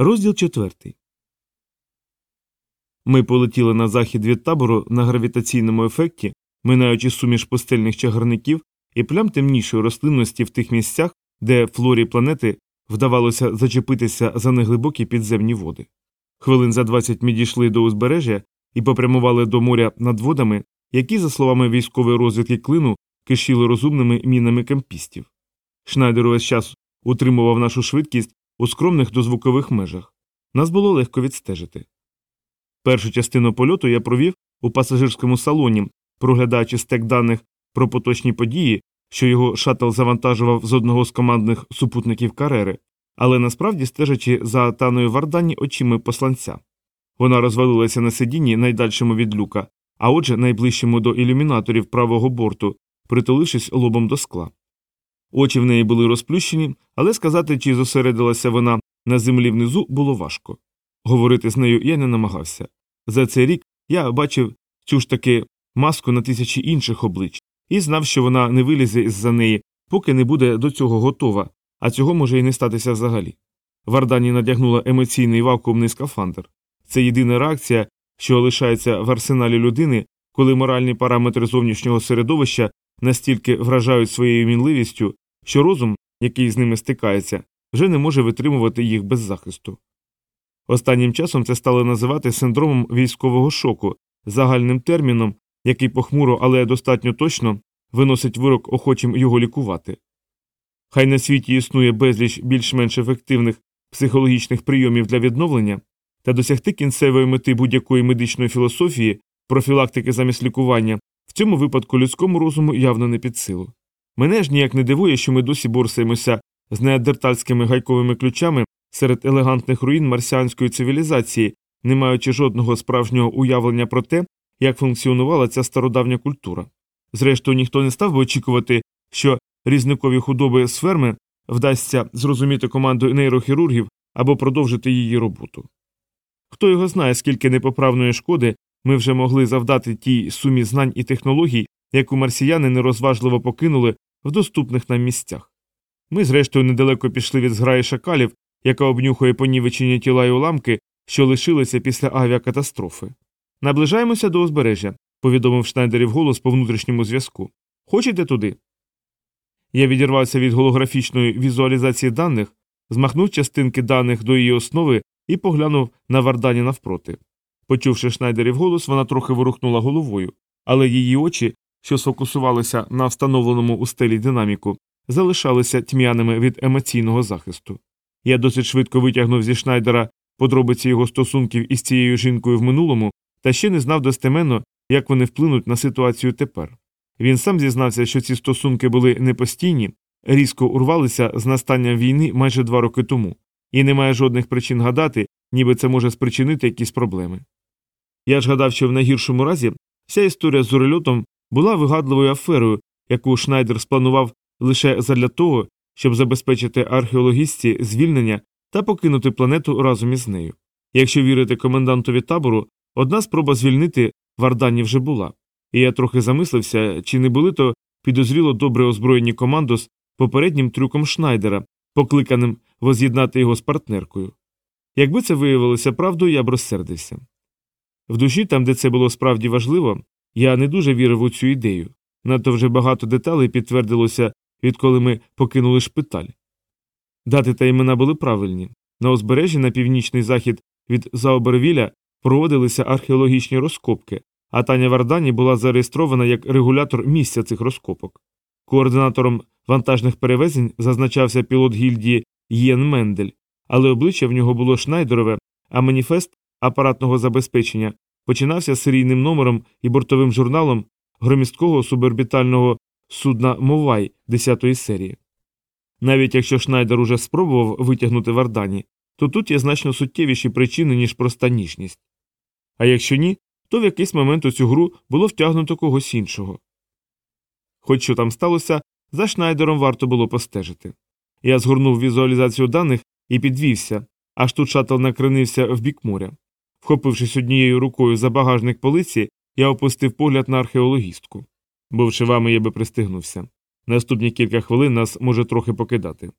Розділ четвертий. Ми полетіли на захід від табору на гравітаційному ефекті, минаючи суміш пустельних чагарників і плям темнішої рослинності в тих місцях, де флорі планети вдавалося зачепитися за неглибокі підземні води. Хвилин за 20 ми дійшли до узбережжя і попрямували до моря над водами, які, за словами військової розвідки клину, кишіли розумними мінами кампістів. Шнайдер увесь час утримував нашу швидкість у скромних дозвукових межах. Нас було легко відстежити. Першу частину польоту я провів у пасажирському салоні, проглядаючи стек даних про поточні події, що його шаттл завантажував з одного з командних супутників карери, але насправді стежачи за таною Вардані очима посланця. Вона розвалилася на сидінні найдальшому від люка, а отже, найближчому до ілюмінаторів правого борту, притулившись лобом до скла. Очі в неї були розплющені, але сказати, чи зосередилася вона на землі внизу, було важко. Говорити з нею я не намагався. За цей рік я бачив цю ж таки маску на тисячі інших облич і знав, що вона не вилізе з за неї, поки не буде до цього готова, а цього може і не статися взагалі. Вардані надягнула емоційний вакуумний скафандр. Це єдина реакція, що лишається в арсеналі людини, коли моральні параметри зовнішнього середовища настільки вражають своєю мінливістю, що розум, який з ними стикається, вже не може витримувати їх без захисту. Останнім часом це стали називати синдромом військового шоку, загальним терміном, який похмуро, але достатньо точно виносить вирок охочим його лікувати. Хай на світі існує безліч більш-менш ефективних психологічних прийомів для відновлення, та досягти кінцевої мети будь-якої медичної філософії, профілактики замість лікування, в цьому випадку людському розуму явно не під силу. Мене ж ніяк не дивує, що ми досі борсаємося з неандертальськими гайковими ключами серед елегантних руїн марсіанської цивілізації, не маючи жодного справжнього уявлення про те, як функціонувала ця стародавня культура. Зрештою, ніхто не став би очікувати, що різникові худоби з ферми вдасться зрозуміти команду нейрохірургів або продовжити її роботу. Хто його знає, скільки непоправної шкоди ми вже могли завдати тій сумі знань і технологій, яку марсіяни нерозважливо покинули в доступних нам місцях. Ми, зрештою, недалеко пішли від зграї шакалів, яка обнюхує понівечені тіла й уламки, що лишилися після авіакатастрофи. Наближаємося до узбережжя, повідомив Шнайдерів голос по внутрішньому зв'язку. Хочете туди? Я відірвався від голографічної візуалізації даних, змахнув частинки даних до її основи і поглянув на Вардані навпроти. Почувши Шнайдерів голос, вона трохи ворухнула головою, але її очі, що сфокусувалися на встановленому у стелі динаміку, залишалися тьмяними від емоційного захисту. Я досить швидко витягнув зі Шнайдера подробиці його стосунків із цією жінкою в минулому, та ще не знав достеменно, як вони вплинуть на ситуацію тепер. Він сам зізнався, що ці стосунки були непостійні, різко урвалися з настанням війни майже два роки тому, і немає жодних причин гадати, ніби це може спричинити якісь проблеми. Я ж гадав, що в найгіршому разі вся історія з урельотом була вигадливою аферою, яку Шнайдер спланував лише задля того, щоб забезпечити археологістці звільнення та покинути планету разом із нею. Якщо вірити комендантові табору, одна спроба звільнити Вардані вже була, і я трохи замислився, чи не були то підозріло добре озброєні командос попереднім трюком Шнайдера, покликаним воз'єднати його з партнеркою. Якби це виявилося правдою, я б розсердився. В душі, там, де це було справді важливо, я не дуже вірив у цю ідею. Надто вже багато деталей підтвердилося, відколи ми покинули шпиталь. Дати та імена були правильні. На узбережжі на північний захід від Заобервіля проводилися археологічні розкопки, а Таня Вардані була зареєстрована як регулятор місця цих розкопок. Координатором вантажних перевезень зазначався пілот гільдії Єн Мендель, але обличчя в нього було шнайдерове, а маніфест апаратного забезпечення починався серійним номером і бортовим журналом громісткого суборбітального судна Мовай 10-ї серії. Навіть якщо Шнайдер уже спробував витягнути Вардані, то тут є значно суттєвіші причини, ніж проста ніжність. А якщо ні, то в якийсь момент у цю гру було втягнуто когось іншого. Хоч що там сталося, за Шнайдером варто було постежити. Я згорнув візуалізацію даних і підвівся, аж тут шатл накренився в бік моря. Вхопившись однією рукою за багажник полиці, я опустив погляд на археологістку. Бувши вами, я би пристигнувся. Наступні кілька хвилин нас може трохи покидати.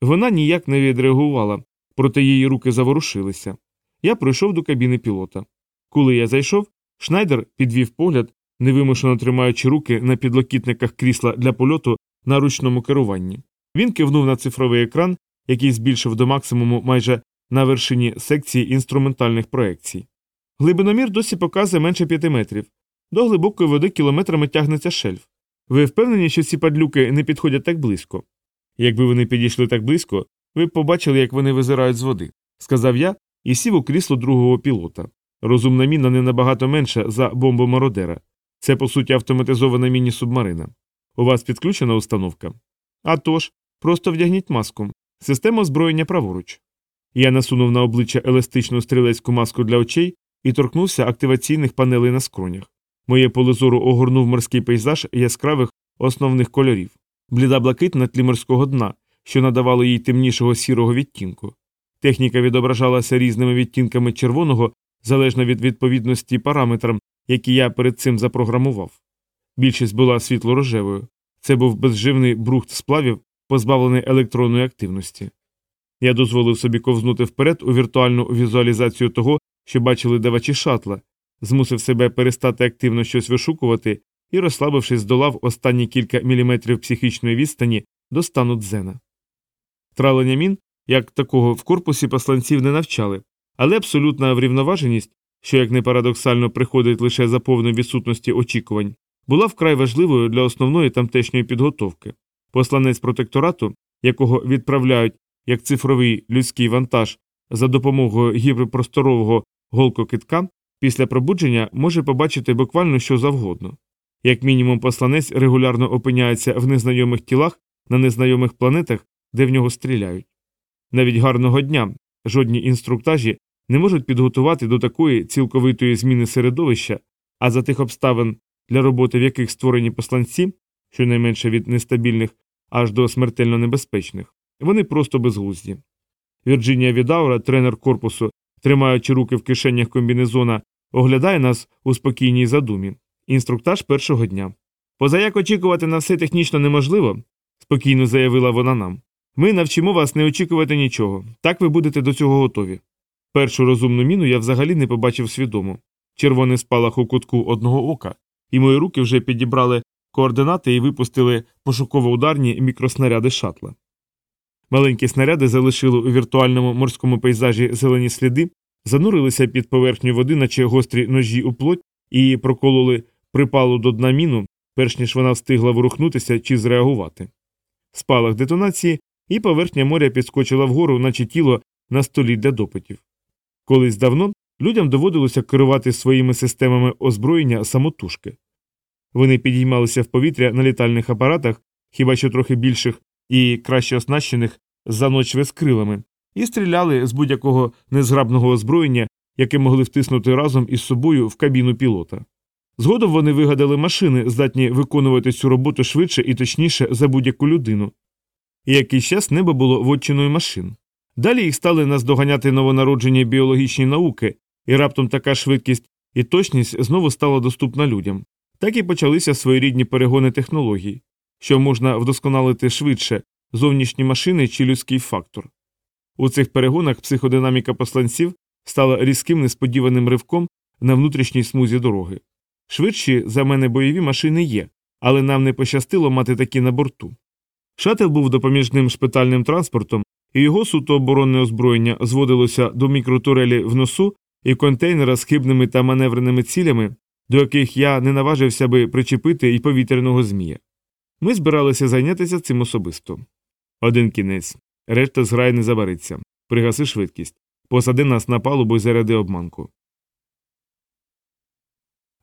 Вона ніяк не відреагувала, проте її руки заворушилися. Я пройшов до кабіни пілота. Коли я зайшов, Шнайдер підвів погляд, невимушено тримаючи руки на підлокітниках крісла для польоту на ручному керуванні. Він кивнув на цифровий екран, який збільшив до максимуму майже на вершині секції інструментальних проекцій. Глибиномір досі показує менше п'яти метрів. До глибокої води кілометрами тягнеться шельф. Ви впевнені, що ці падлюки не підходять так близько? Якби вони підійшли так близько, ви б побачили, як вони визирають з води, сказав я і сів у крісло другого пілота. Розумна міна не набагато менша за бомбу Мародера. Це, по суті, автоматизована міні-субмарина. У вас підключена установка? А тож, просто вдягніть маску. Система озброєння праворуч. Я насунув на обличчя еластичну стрілецьку маску для очей і торкнувся активаційних панелей на скронях. Моє поле зору огорнув морський пейзаж яскравих основних кольорів, бліда блакит на тлі морського дна, що надавало їй темнішого сірого відтінку. Техніка відображалася різними відтінками червоного залежно від відповідності параметрам, які я перед цим запрограмував. Більшість була світло-рожевою. Це був безживний брухт сплавів, позбавлений електронної активності. Я дозволив собі ковзнути вперед у віртуальну візуалізацію того, що бачили давачі шатла, змусив себе перестати активно щось вишукувати і, розслабившись, здолав останні кілька міліметрів психічної відстані до стану дзена. Тралення мін, як такого в корпусі посланців не навчали, але абсолютна врівноваженість, що як не парадоксально приходить лише за повної відсутності очікувань, була вкрай важливою для основної тамтешньої підготовки. Посланець протекторату, якого відправляють як цифровий людський вантаж за допомогою гіперпросторового голкокитка, після пробудження може побачити буквально що завгодно. Як мінімум, посланець регулярно опиняється в незнайомих тілах на незнайомих планетах, де в нього стріляють. Навіть гарного дня жодні інструктажі не можуть підготувати до такої цілковитої зміни середовища, а за тих обставин, для роботи в яких створені посланці, щонайменше від нестабільних аж до смертельно небезпечних, вони просто безглузді. Вірджинія Відаура, тренер корпусу, тримаючи руки в кишенях комбінезона, оглядає нас у спокійній задумі. Інструктаж першого дня. Позаяк очікувати на все технічно неможливо, спокійно заявила вона нам. Ми навчимо вас не очікувати нічого. Так ви будете до цього готові. Першу розумну міну я взагалі не побачив свідомо. Червоний спалах у кутку одного ока, і мої руки вже підібрали координати і випустили пошуково-ударні мікроснаряди шатла. Маленькі снаряди залишили у віртуальному морському пейзажі зелені сліди, занурилися під поверхню води, наче гострі ножі у плоть, і прокололи припалу до дна міну, перш ніж вона встигла ворухнутися чи зреагувати. Спалах детонації, і поверхня моря підскочила вгору, наче тіло на столі для допитів. Колись давно людям доводилося керувати своїми системами озброєння самотужки. Вони підіймалися в повітря на літальних апаратах, хіба що трохи більших і краще оснащених за ночве з крилами, і стріляли з будь-якого незграбного озброєння, яке могли втиснути разом із собою в кабіну пілота. Згодом вони вигадали машини, здатні виконувати цю роботу швидше і точніше за будь-яку людину. І якийсь час небо було вотчиною машин. Далі їх стали наздоганяти новонароджені біологічні науки, і раптом така швидкість і точність знову стала доступна людям. Так і почалися своєрідні перегони технологій, що можна вдосконалити швидше зовнішні машини чи людський фактор. У цих перегонах психодинаміка посланців стала різким несподіваним ривком на внутрішній смузі дороги. Швидші за мене бойові машини є, але нам не пощастило мати такі на борту. Шател був допоміжним шпитальним транспортом, і його суто оборонне озброєння зводилося до мікротурелі в носу і контейнера з хибними та маневреними цілями, до яких я не наважився би причепити і повітряного змія. Ми збиралися зайнятися цим особисто. Один кінець, решта зграй не забариться. Пригаси швидкість, посади нас на палубу і заряди обманку.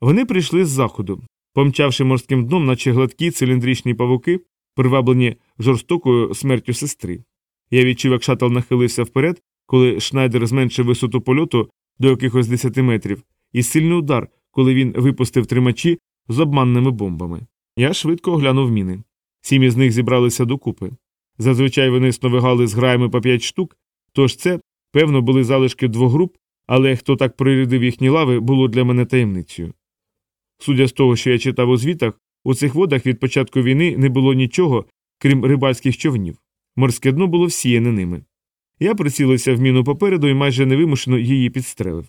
Вони прийшли з заходу, помчавши морським дном, наче гладкі циліндричні павуки, приваблені жорстокою смертю сестри. Я відчув, як шатл нахилився вперед, коли Шнайдер зменшив висоту польоту до якихось 10 метрів, і сильний удар, коли він випустив тримачі з обманними бомбами. Я швидко оглянув міни. Сім із них зібралися докупи. Зазвичай вони сновигали з граями по п'ять штук, тож це, певно, були залишки двох груп, але хто так прирядив їхні лави, було для мене таємницею. Судя з того, що я читав у звітах, у цих водах від початку війни не було нічого, крім рибальських човнів. Морське дно було всіяне ними. Я прицілився в міну попереду і майже невимушено її підстрелив.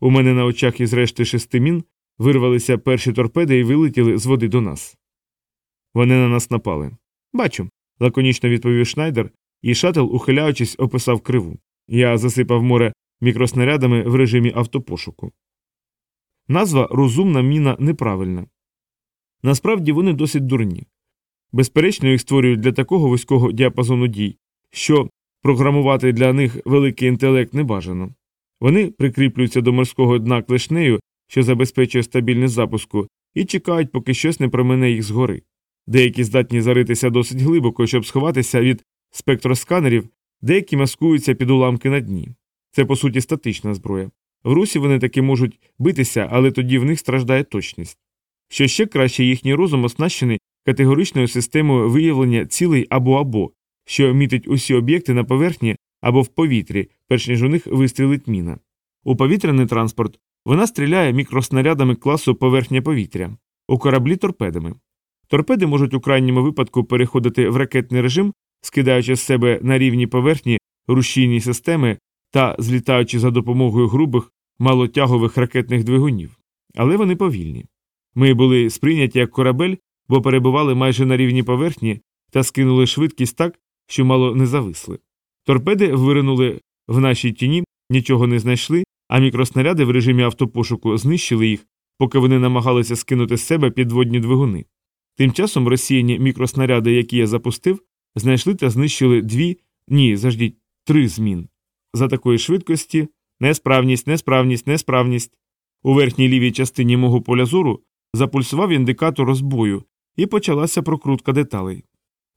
У мене на очах із решти шести мін вирвалися перші торпеди і вилетіли з води до нас. Вони на нас напали. Бачу, лаконічно відповів Шнайдер, і шатл, ухиляючись, описав криву. Я засипав море мікроснарядами в режимі автопошуку. Назва розумна міна неправильна. Насправді вони досить дурні. Безперечно, їх створюють для такого вузького діапазону дій, що програмувати для них великий інтелект не бажано. Вони прикріплюються до морського дна клешнею, що забезпечує стабільність запуску, і чекають, поки щось не промене їх згори. Деякі здатні заритися досить глибоко, щоб сховатися від спектросканерів, деякі маскуються під уламки на дні. Це по суті статична зброя. В русі вони таки можуть битися, але тоді в них страждає точність. Що ще краще, їхній розум оснащений категоричною системою виявлення цілей або або, що мітить усі об'єкти на поверхні або в повітрі, перш ніж у них вистрілить міна. У повітряний транспорт вона стріляє мікроснарядами класу поверхня повітря, у кораблі торпедами. Торпеди можуть у крайньому випадку переходити в ракетний режим, скидаючи з себе на рівні поверхні рушійні системи та злітаючи за допомогою грубих малотягових ракетних двигунів. Але вони повільні. Ми були сприйняті як корабель, бо перебували майже на рівні поверхні та скинули швидкість так, що мало не зависли. Торпеди виринули в нашій тіні, нічого не знайшли, а мікроснаряди в режимі автопошуку знищили їх, поки вони намагалися скинути з себе підводні двигуни. Тим часом розсіяні мікроснаряди, які я запустив, знайшли та знищили дві, ні, заждіть, три змін. За такої швидкості несправність, несправність, несправність. У верхній лівій частині мого поля зору запульсував індикатор розбою, і почалася прокрутка деталей.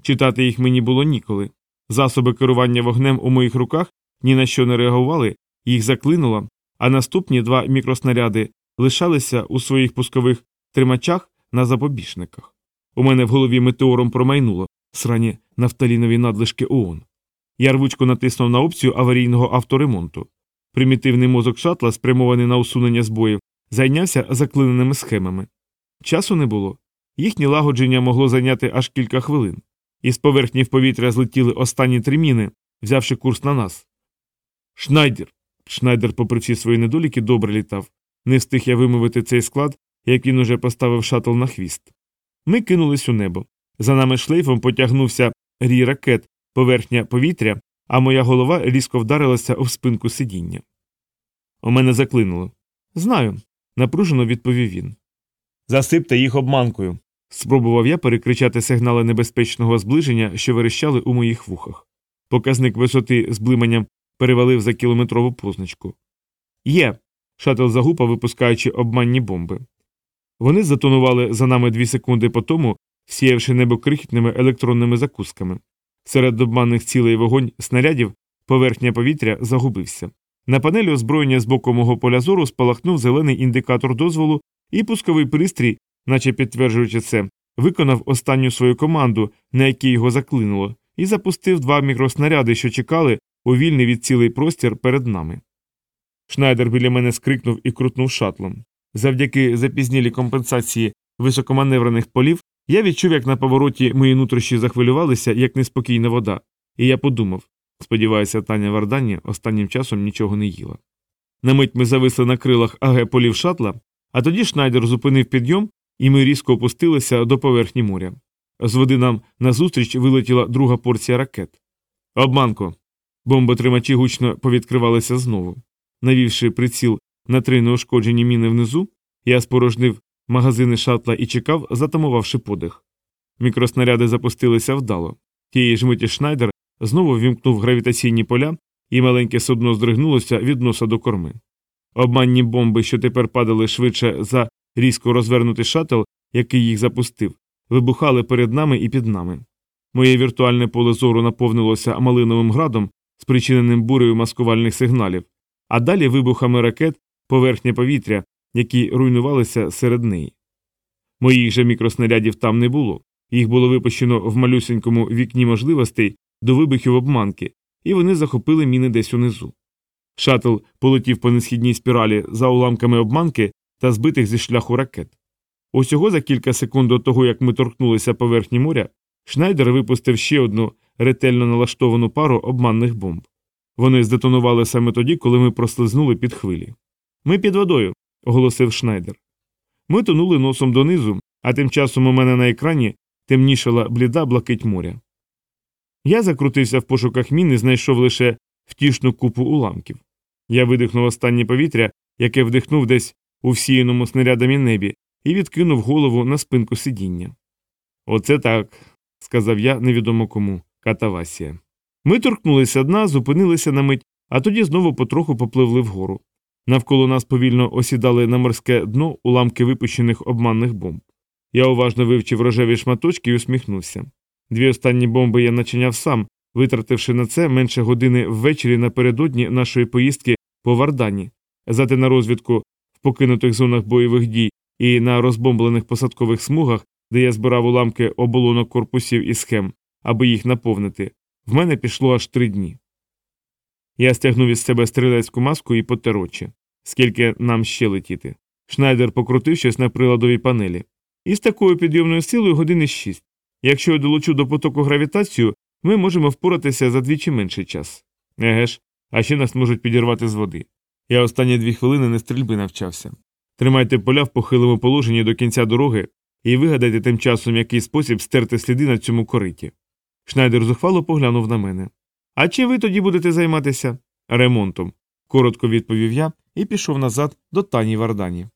Читати їх мені було ніколи. Засоби керування вогнем у моїх руках ні на що не реагували, їх заклинуло, а наступні два мікроснаряди лишалися у своїх пускових тримачах на запобіжниках. У мене в голові метеором промайнуло срані нафталінові надлишки ООН. Я рвучко натиснув на опцію аварійного авторемонту. Примітивний мозок шатла, спрямований на усунення збоїв, зайнявся заклиненими схемами. Часу не було. Їхнє лагодження могло зайняти аж кілька хвилин. Із поверхні в повітря злетіли останні три міни, взявши курс на нас. Шнайдер. Шнайдер, попри всі свої недоліки, добре літав. Не встиг я вимовити цей склад, як він уже поставив шатл на хвіст. Ми кинулись у небо. За нами шлейфом потягнувся рій ракет, поверхня повітря, а моя голова різко вдарилася об спинку сидіння. У мене заклинуло. Знаю, напружено відповів він. Засипте їх обманкою. Спробував я перекричати сигнали небезпечного зближення, що верещали у моїх вухах. Показник висоти з блиманням перевалив за кілометрову позначку. Є. Шатл загупав, випускаючи обманні бомби. Вони затонували за нами дві секунди по тому, сіявши небо крихітними електронними закусками. Серед обманних цілей вогонь снарядів поверхня повітря загубився. На панелі озброєння з боку мого поля зору спалахнув зелений індикатор дозволу, і пусковий пристрій, наче підтверджуючи це, виконав останню свою команду, на якій його заклинуло, і запустив два мікроснаряди, що чекали у вільний від цілий простір перед нами. Шнайдер біля мене скрикнув і крутнув шатлом. Завдяки запізнілій компенсації високоманеврених полів я відчув, як на повороті мої нутрощі захвилювалися, як неспокійна вода, і я подумав сподіваюся, Таня Вардані останнім часом нічого не їла. На мить ми зависли на крилах АГ полів шатла, а тоді Шнайдер зупинив підйом, і ми різко опустилися до поверхні моря. З води нам назустріч вилетіла друга порція ракет. Обманко. Бомботримачі гучно повідкривалися знову. Навівши приціл на три неушкоджені міни внизу, я спорожнив магазини шатла і чекав, затамувавши подих. Мікроснаряди запустилися вдало. Тієї ж миті Шнайдер знову вімкнув гравітаційні поля, і маленьке судно здригнулося від носа до корми. Обманні бомби, що тепер падали швидше за різко розвернутий шатл, який їх запустив, вибухали перед нами і під нами. Моє віртуальне поле зору наповнилося малиновим градом, спричиненим бурею маскувальних сигналів, а далі вибухами ракет поверхня повітря, які руйнувалися серед неї. Моїх же мікроснарядів там не було, їх було випущено в малюсенькому вікні можливостей до вибухів обманки, і вони захопили міни десь унизу. Шатл полетів по несхідній спіралі за уламками обманки та збитих зі шляху ракет. Усього за кілька секунд до того, як ми торкнулися поверхні моря, Шнайдер випустив ще одну ретельно налаштовану пару обманних бомб. Вони здетонували саме тоді, коли ми прослизнули під хвилі. Ми під водою, оголосив Шнайдер. Ми тонули носом донизу, а тим часом у мене на екрані темнішала бліда блакить моря. Я закрутився в пошуках мін і знайшов лише втішну купу уламків. Я видихнув останнє повітря, яке вдихнув десь у всіяному снарядами небі, і відкинув голову на спинку сидіння. Оце так, сказав я невідомо кому, катавасія. Ми торкнулися дна, зупинилися на мить, а тоді знову потроху попливли вгору. Навколо нас повільно осідали на морське дно уламки випущених обманних бомб. Я уважно вивчив рожеві шматочки і усміхнувся. Дві останні бомби я начиняв сам, витративши на це менше години ввечері напередодні нашої поїздки по Вардані, зате на розвідку в покинутих зонах бойових дій і на розбомблених посадкових смугах, де я збирав уламки оболонок корпусів і схем, аби їх наповнити, в мене пішло аж три дні. Я стягнув із себе стрілецьку маску і потер очі. Скільки нам ще летіти? Шнайдер покрутив щось на приладовій панелі. І з такою підйомною силою години шість. Якщо я долучу до потоку гравітацію, ми можемо впоратися за двічі менший час. Еге ж, а ще нас можуть підірвати з води. Я останні дві хвилини на стрільби навчався. Тримайте поля в похилому положенні до кінця дороги і вигадайте тим часом який спосіб стерти сліди на цьому кориті. Шнайдер зухвало поглянув на мене. А чи ви тоді будете займатися ремонтом? коротко відповів я і пішов назад до Тані Вардані.